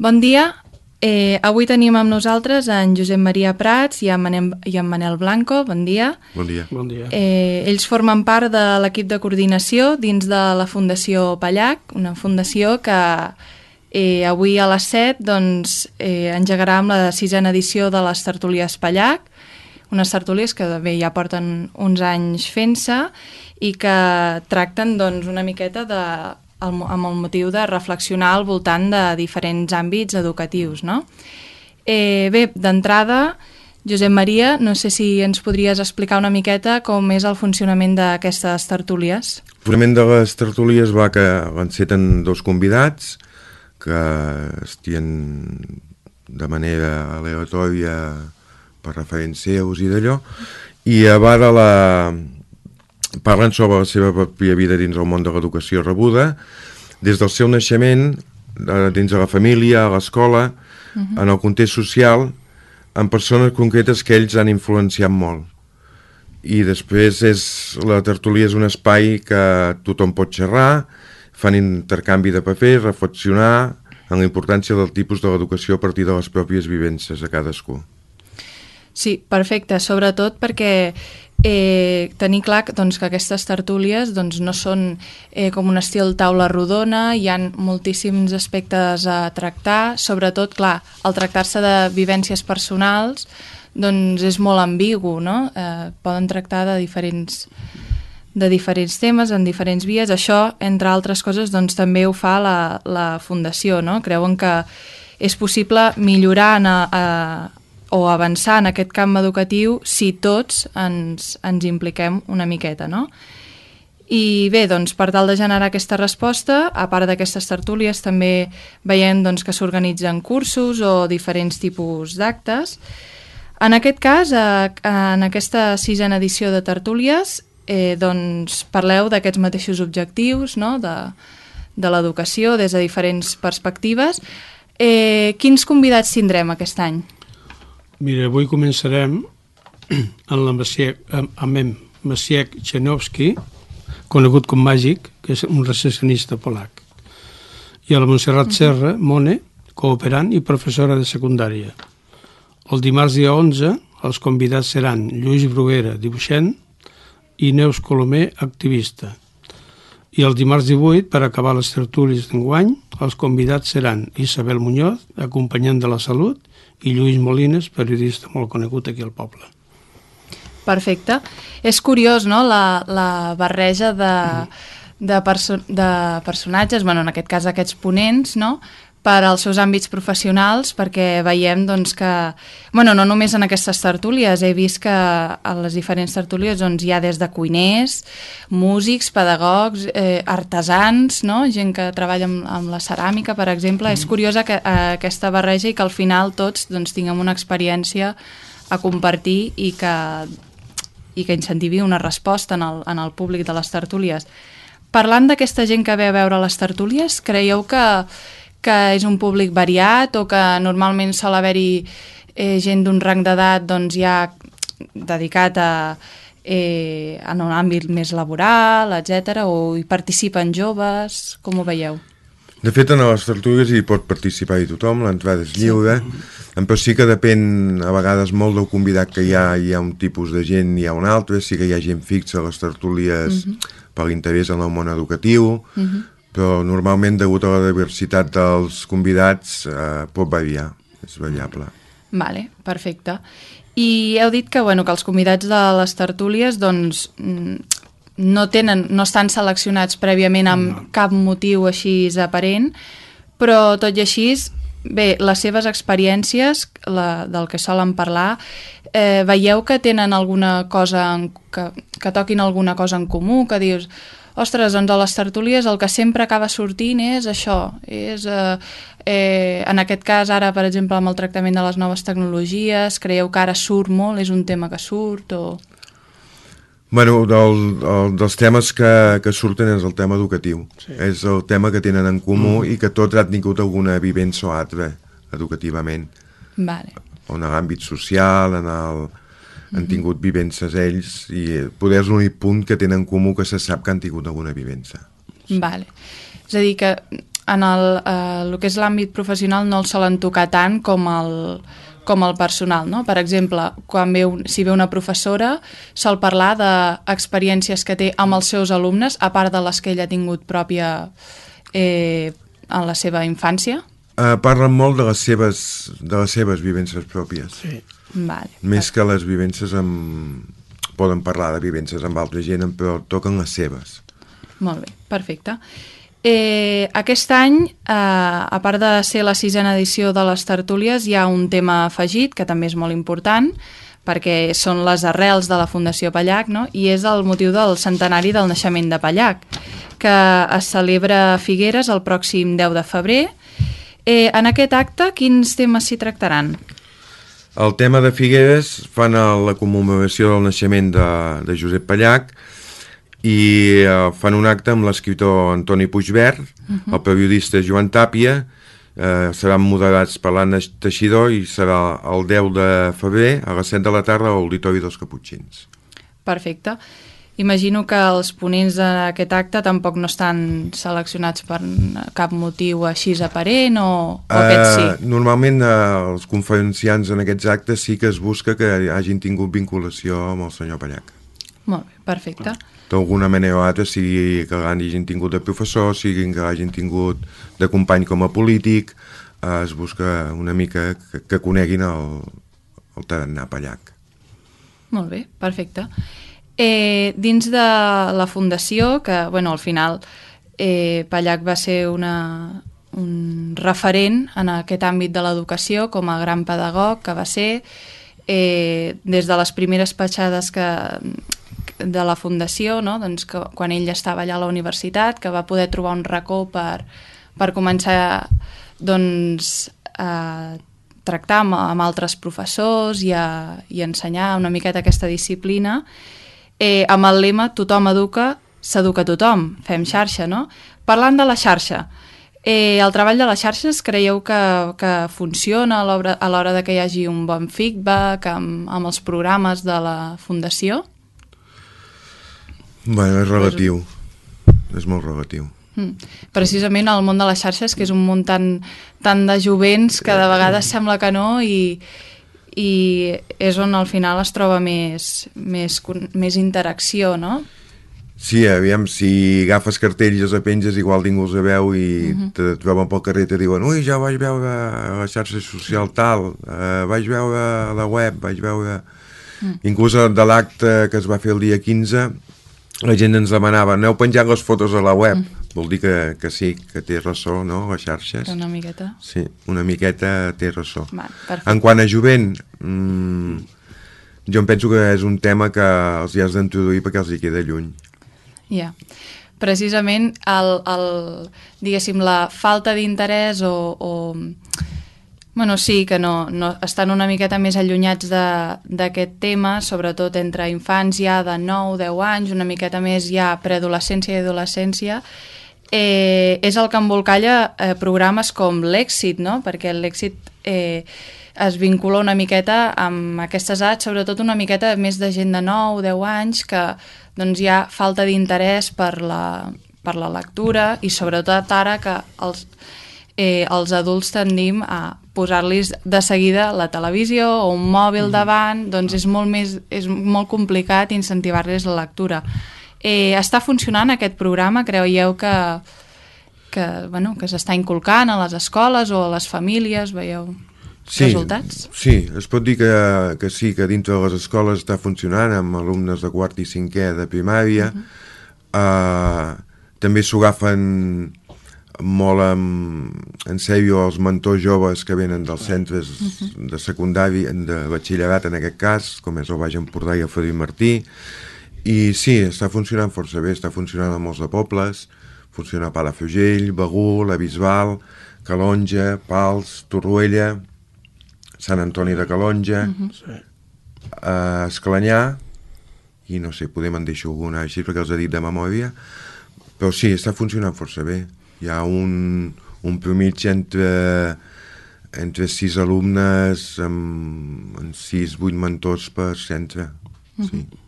Bon dia. Eh, avui tenim amb nosaltres en Josep Maria Prats i en Manel, i en Manel Blanco. Bon dia. Bon dia. Bon dia. Eh, ells formen part de l'equip de coordinació dins de la Fundació Pallac, una fundació que eh, avui a les 7 doncs, eh, engegarà amb la sisena edició de les tertúlies Pallac, unes tertúlies que bé ja porten uns anys fent-se i que tracten doncs, una miqueta de el, amb el motiu de reflexionar al voltant de diferents àmbits educatius. No? Eh, bé, d'entrada, Josep Maria, no sé si ens podries explicar una miqueta com és el funcionament d'aquestes tertúlies. El funcionament de les tertúlies va que enceten dos convidats que estien de manera aleatòria per referents seus i d'allò, i a vegades la, parlen sobre la seva pròpia vida dins el món de l'educació rebuda, des del seu naixement, dins de la família, a l'escola, uh -huh. en el context social, amb persones concretes que ells han influenciat molt. I després és, la tertúlia és un espai que tothom pot xerrar, fan intercanvi de paper, reflexionar en la importància del tipus de l'educació a partir de les pròpies vivències de cadascú. Sí, perfecte, sobretot perquè eh, tenir clar doncs, que aquestes tertúlies doncs, no són eh, com un estil taula rodona, hi han moltíssims aspectes a tractar, sobretot, clar, al tractar-se de vivències personals, doncs és molt ambigu, no? Eh, poden tractar de diferents de diferents temes, en diferents vies. Això, entre altres coses, doncs, també ho fa la, la Fundació. No? Creuen que és possible millorar en a, a, o avançar en aquest camp educatiu si tots ens, ens impliquem una miqueta, no? I bé, doncs, per tal de generar aquesta resposta, a part d'aquestes tertúlies, també veiem doncs, que s'organitzen cursos o diferents tipus d'actes. En aquest cas, en aquesta sisena edició de tertúlies, eh, doncs, parleu d'aquests mateixos objectius no? de, de l'educació des de diferents perspectives. Eh, quins convidats tindrem aquest any? Mira, avui començarem amb la Maciek, amb, amb Maciek Chenowski, conegut com Màgic, que és un recessionista polac, i a la Montserrat Serra, Mone, cooperant i professora de secundària. El dimarts dia 11 els convidats seran Lluís Bruguera, dibuixant, i Neus Colomer, activista. I el dimarts 18, per acabar les tertúlies d'enguany, els convidats seran Isabel Muñoz, acompanyant de la salut, i Lluís Molines, periodista molt conegut aquí al poble. Perfecte. És curiós, no?, la, la barreja de, de, perso de personatges, bueno, en aquest cas aquests ponents, no?, per als seus àmbits professionals, perquè veiem doncs, que, bueno, no només en aquestes tertúlies, he vist que a les diferents tertúlies doncs, hi ha des de cuiners, músics, pedagogs, eh, artesans, no? gent que treballa amb, amb la ceràmica, per exemple. Mm. És curiosa que, eh, aquesta barreja i que al final tots doncs, tinguem una experiència a compartir i que, i que incentivi una resposta en el, en el públic de les tertúlies. Parlant d'aquesta gent que ve a veure les tertúlies, creieu que que és un públic variat o que normalment sol haver-hi eh, gent d'un rang d'edat doncs, ja dedicat a, eh, en un àmbit més laboral, etc o hi participen joves, com ho veieu? De fet, en les tertúlies hi pot participar-hi tothom, l'entrada és lliure, sí. però sí que depèn a vegades molt del convidat que hi ha, hi ha un tipus de gent, hi ha un altre, sí que hi ha gent fixa a les tertúlies uh mhm. -huh. per l'interès en el món educatiu, uh mhm. -huh però normalment degut a la diversitat dels convidats eh, pot variar, és variable. Vale, perfecte. I heu dit que, bueno, que els convidats de les tertúlies doncs, mm, no, tenen, no estan seleccionats prèviament amb no. cap motiu així aparent, però tot i així, bé, les seves experiències la, del que solen parlar, eh, veieu que tenen alguna cosa, en, que, que toquin alguna cosa en comú, que dius, ostres, doncs a les tertúlies el que sempre acaba sortint és això, és eh, eh, en aquest cas ara, per exemple, amb el tractament de les noves tecnologies, creieu que ara surt molt, és un tema que surt o... Bueno, del, el, dels temes que, que surten és el tema educatiu. Sí. És el tema que tenen en comú mm. i que tots han tingut alguna vivència o altra educativament. Vale. En l'àmbit social, en el, han tingut vivències ells i poder és l'únic punt que tenen en comú que se sap que han tingut alguna vivència. Vale. És a dir que en el, eh, el que és l'àmbit professional no el solen tocar tant com el, com el personal. No? Per exemple, quan ve un, si ve una professora, sol parlar d'experiències que té amb els seus alumnes, a part de les que ella ha tingut pròpia eh, en la seva infància. Uh, parlen molt de les seves, de les seves vivències pròpies. Sí. Vale. Més que les vivències amb... Poden parlar de vivències amb altra gent, però toquen les seves. Molt bé, perfecte. Eh, aquest any, eh, a part de ser la sisena edició de les tertúlies, hi ha un tema afegit, que també és molt important, perquè són les arrels de la Fundació Pallac, no? i és el motiu del centenari del naixement de Pallac, que es celebra a Figueres el pròxim 10 de febrer. Eh, en aquest acte, quins temes s'hi tractaran? El tema de Figueres fan la commemoració del naixement de, de Josep Pallac i eh, fan un acte amb l'escriptor Antoni Puigvert, uh -huh. el periodista Joan Tàpia, eh, seran moderats per l'Anna Teixidor i serà el 10 de febrer a les 7 de la tarda a l'Auditori dels Caputxins. Perfecte. Imagino que els ponents d'aquest acte tampoc no estan seleccionats per cap motiu així aparent o, o uh, aquest sí? Normalment uh, els conferenciants en aquests actes sí que es busca que hagin tingut vinculació amb el senyor Pallac. Molt bé, perfecte. Uh d'alguna manera o altra, sigui que l'hagin tingut de professor, sigui que l'hagin tingut de company com a polític, eh, es busca una mica que, que coneguin el, el tarannà Pallac. Molt bé, perfecte. Eh, dins de la fundació, que bueno, al final eh, Pallac va ser una, un referent en aquest àmbit de l'educació com a gran pedagog que va ser eh, des de les primeres petjades que, de la fundació, no? doncs que, quan ell estava allà a la universitat, que va poder trobar un racó per, per començar doncs, a tractar amb, amb altres professors i, a, i a ensenyar una miqueta aquesta disciplina, eh, amb el lema tothom educa, s'educa tothom, fem xarxa, no? Parlant de la xarxa, eh, el treball de les xarxes creieu que, que funciona a l'hora de que hi hagi un bon feedback amb, amb els programes de la Fundació? Bueno, és relatiu. És molt relatiu. Mm. Precisament el món de les xarxes, que és un món tan, tan de jovents que de vegades sembla que no i, i és on al final es troba més, més, més interacció, no? Sí, aviam, si agafes cartells i els apenges, igual ningú els veu i uh -huh. te troben pel carrer i te diuen ui, ja vaig veure la xarxa social tal, uh, vaig veure la web, vaig veure... Mm. Inclús de l'acte que es va fer el dia 15 la gent ens demanava, aneu penjant les fotos a la web. Mm. Vol dir que, que sí, que té ressò, no?, les xarxes. Una miqueta. Sí, una miqueta té ressò. Va, en quant a jovent, mmm, jo em penso que és un tema que els hi has d'introduir perquè els hi queda lluny. Ja. Yeah. Precisament, el, el, diguéssim, la falta d'interès o, o Bueno, sí, que no, no, estan una miqueta més allunyats d'aquest tema, sobretot entre infants ja de 9-10 anys, una miqueta més ja preadolescència i adolescència, eh, és el que embolcalla eh, programes com l'èxit, no? perquè l'èxit eh, es vincula una miqueta amb aquestes edats, sobretot una miqueta més de gent de 9-10 anys que doncs, hi ha falta d'interès per, la, per la lectura i sobretot ara que els, eh, els adults tendim a posar-los de seguida la televisió o un mòbil mm. davant, doncs és molt, més, és molt complicat incentivar-los la lectura. Eh, està funcionant aquest programa? Creieu que, que, bueno, que s'està inculcant a les escoles o a les famílies? Veieu sí, resultats? Sí, es pot dir que, que sí, que dintre de les escoles està funcionant amb alumnes de quart i cinquè de primària. Uh -huh. uh, també s'ho agafen molt en, en sèrio els mentors joves que venen dels centres uh -huh. de secundari, de batxillerat en aquest cas, com és el Baix Empordà i el Fredí Martí, i sí, està funcionant força bé, està funcionant a molts de pobles, funciona a Palafrugell, Begú, la Bisbal, Calonja, Pals, Torroella, Sant Antoni de Calonja, uh -huh. uh, Esclanyà, i no sé, podem en deixar alguna així perquè els he dit de memòria, però sí, està funcionant força bé hi ha un, un promig entre, entre sis alumnes amb, amb sis, vuit mentors per centre. Sí. Uh -huh.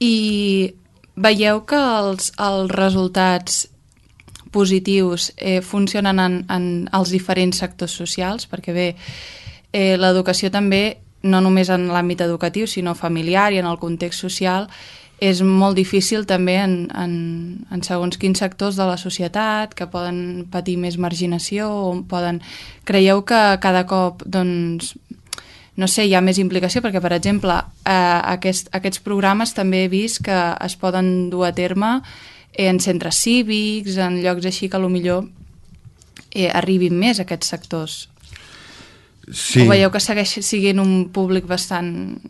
I veieu que els, els resultats positius eh, funcionen en, en els diferents sectors socials, perquè bé, eh, l'educació també, no només en l'àmbit educatiu, sinó familiar i en el context social, és molt difícil també en, en, en segons quins sectors de la societat que poden patir més marginació o poden... Creieu que cada cop doncs, no sé, hi ha més implicació perquè, per exemple, eh, aquest, aquests programes també he vist que es poden dur a terme en centres cívics, en llocs així que millor eh, arribin més aquests sectors. Sí. O veieu que segueix siguent un públic bastant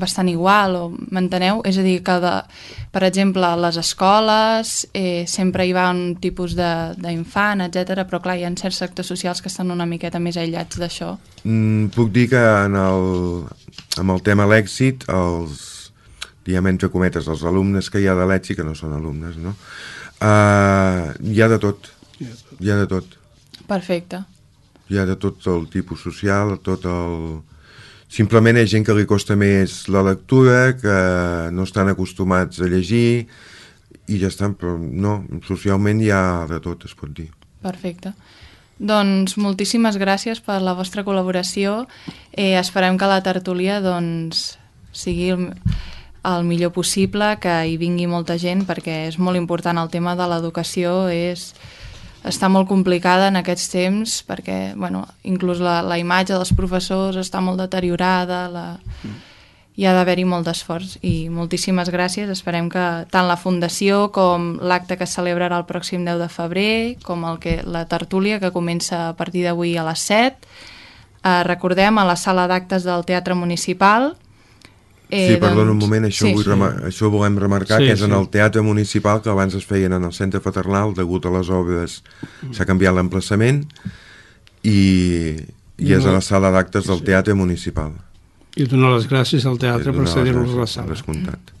bastant igual, o m'enteneu? És a dir, que, de, per exemple, a les escoles eh, sempre hi va un tipus d'infant, etc. però clar, hi ha certs sectors socials que estan una miqueta més aïllats d'això. Mm, puc dir que en el, amb el tema l'èxit, els, diguem entre cometes, els alumnes que hi ha de l'èxit, que no són alumnes, no? Uh, hi ha de tot. Hi ha de tot. Perfecte. Hi ha de tot el tipus social, tot el Simplement hi ha gent que li costa més la lectura, que no estan acostumats a llegir i ja estan, però no, socialment hi ha de tot, es pot dir. Perfecte. Doncs moltíssimes gràcies per la vostra col·laboració. Eh, esperem que la tertúlia doncs, sigui el, el millor possible, que hi vingui molta gent, perquè és molt important el tema de l'educació, és està molt complicada en aquests temps perquè bueno, inclús la, la imatge dels professors està molt deteriorada, la... Mm. hi ha d'haver-hi molt d'esforç i moltíssimes gràcies. Esperem que tant la Fundació com l'acte que es celebrarà el pròxim 10 de febrer, com el que, la tertúlia que comença a partir d'avui a les 7, eh, recordem a la sala d'actes del Teatre Municipal, Eh, sí, perdona doncs... un moment, això, sí. vull remar això ho volem remarcar, sí, que és sí. en el Teatre Municipal, que abans es feien en el Centre Fraternal, degut a les obres s'ha canviat l'emplaçament, i, i és a la sala d'actes del Teatre Municipal. I donar les gràcies al teatre per cedir-nos la sala. Descomptat.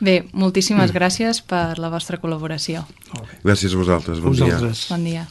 Bé, moltíssimes mm. gràcies per la vostra col·laboració. Gràcies a vosaltres, bon vosaltres. dia. Bon dia.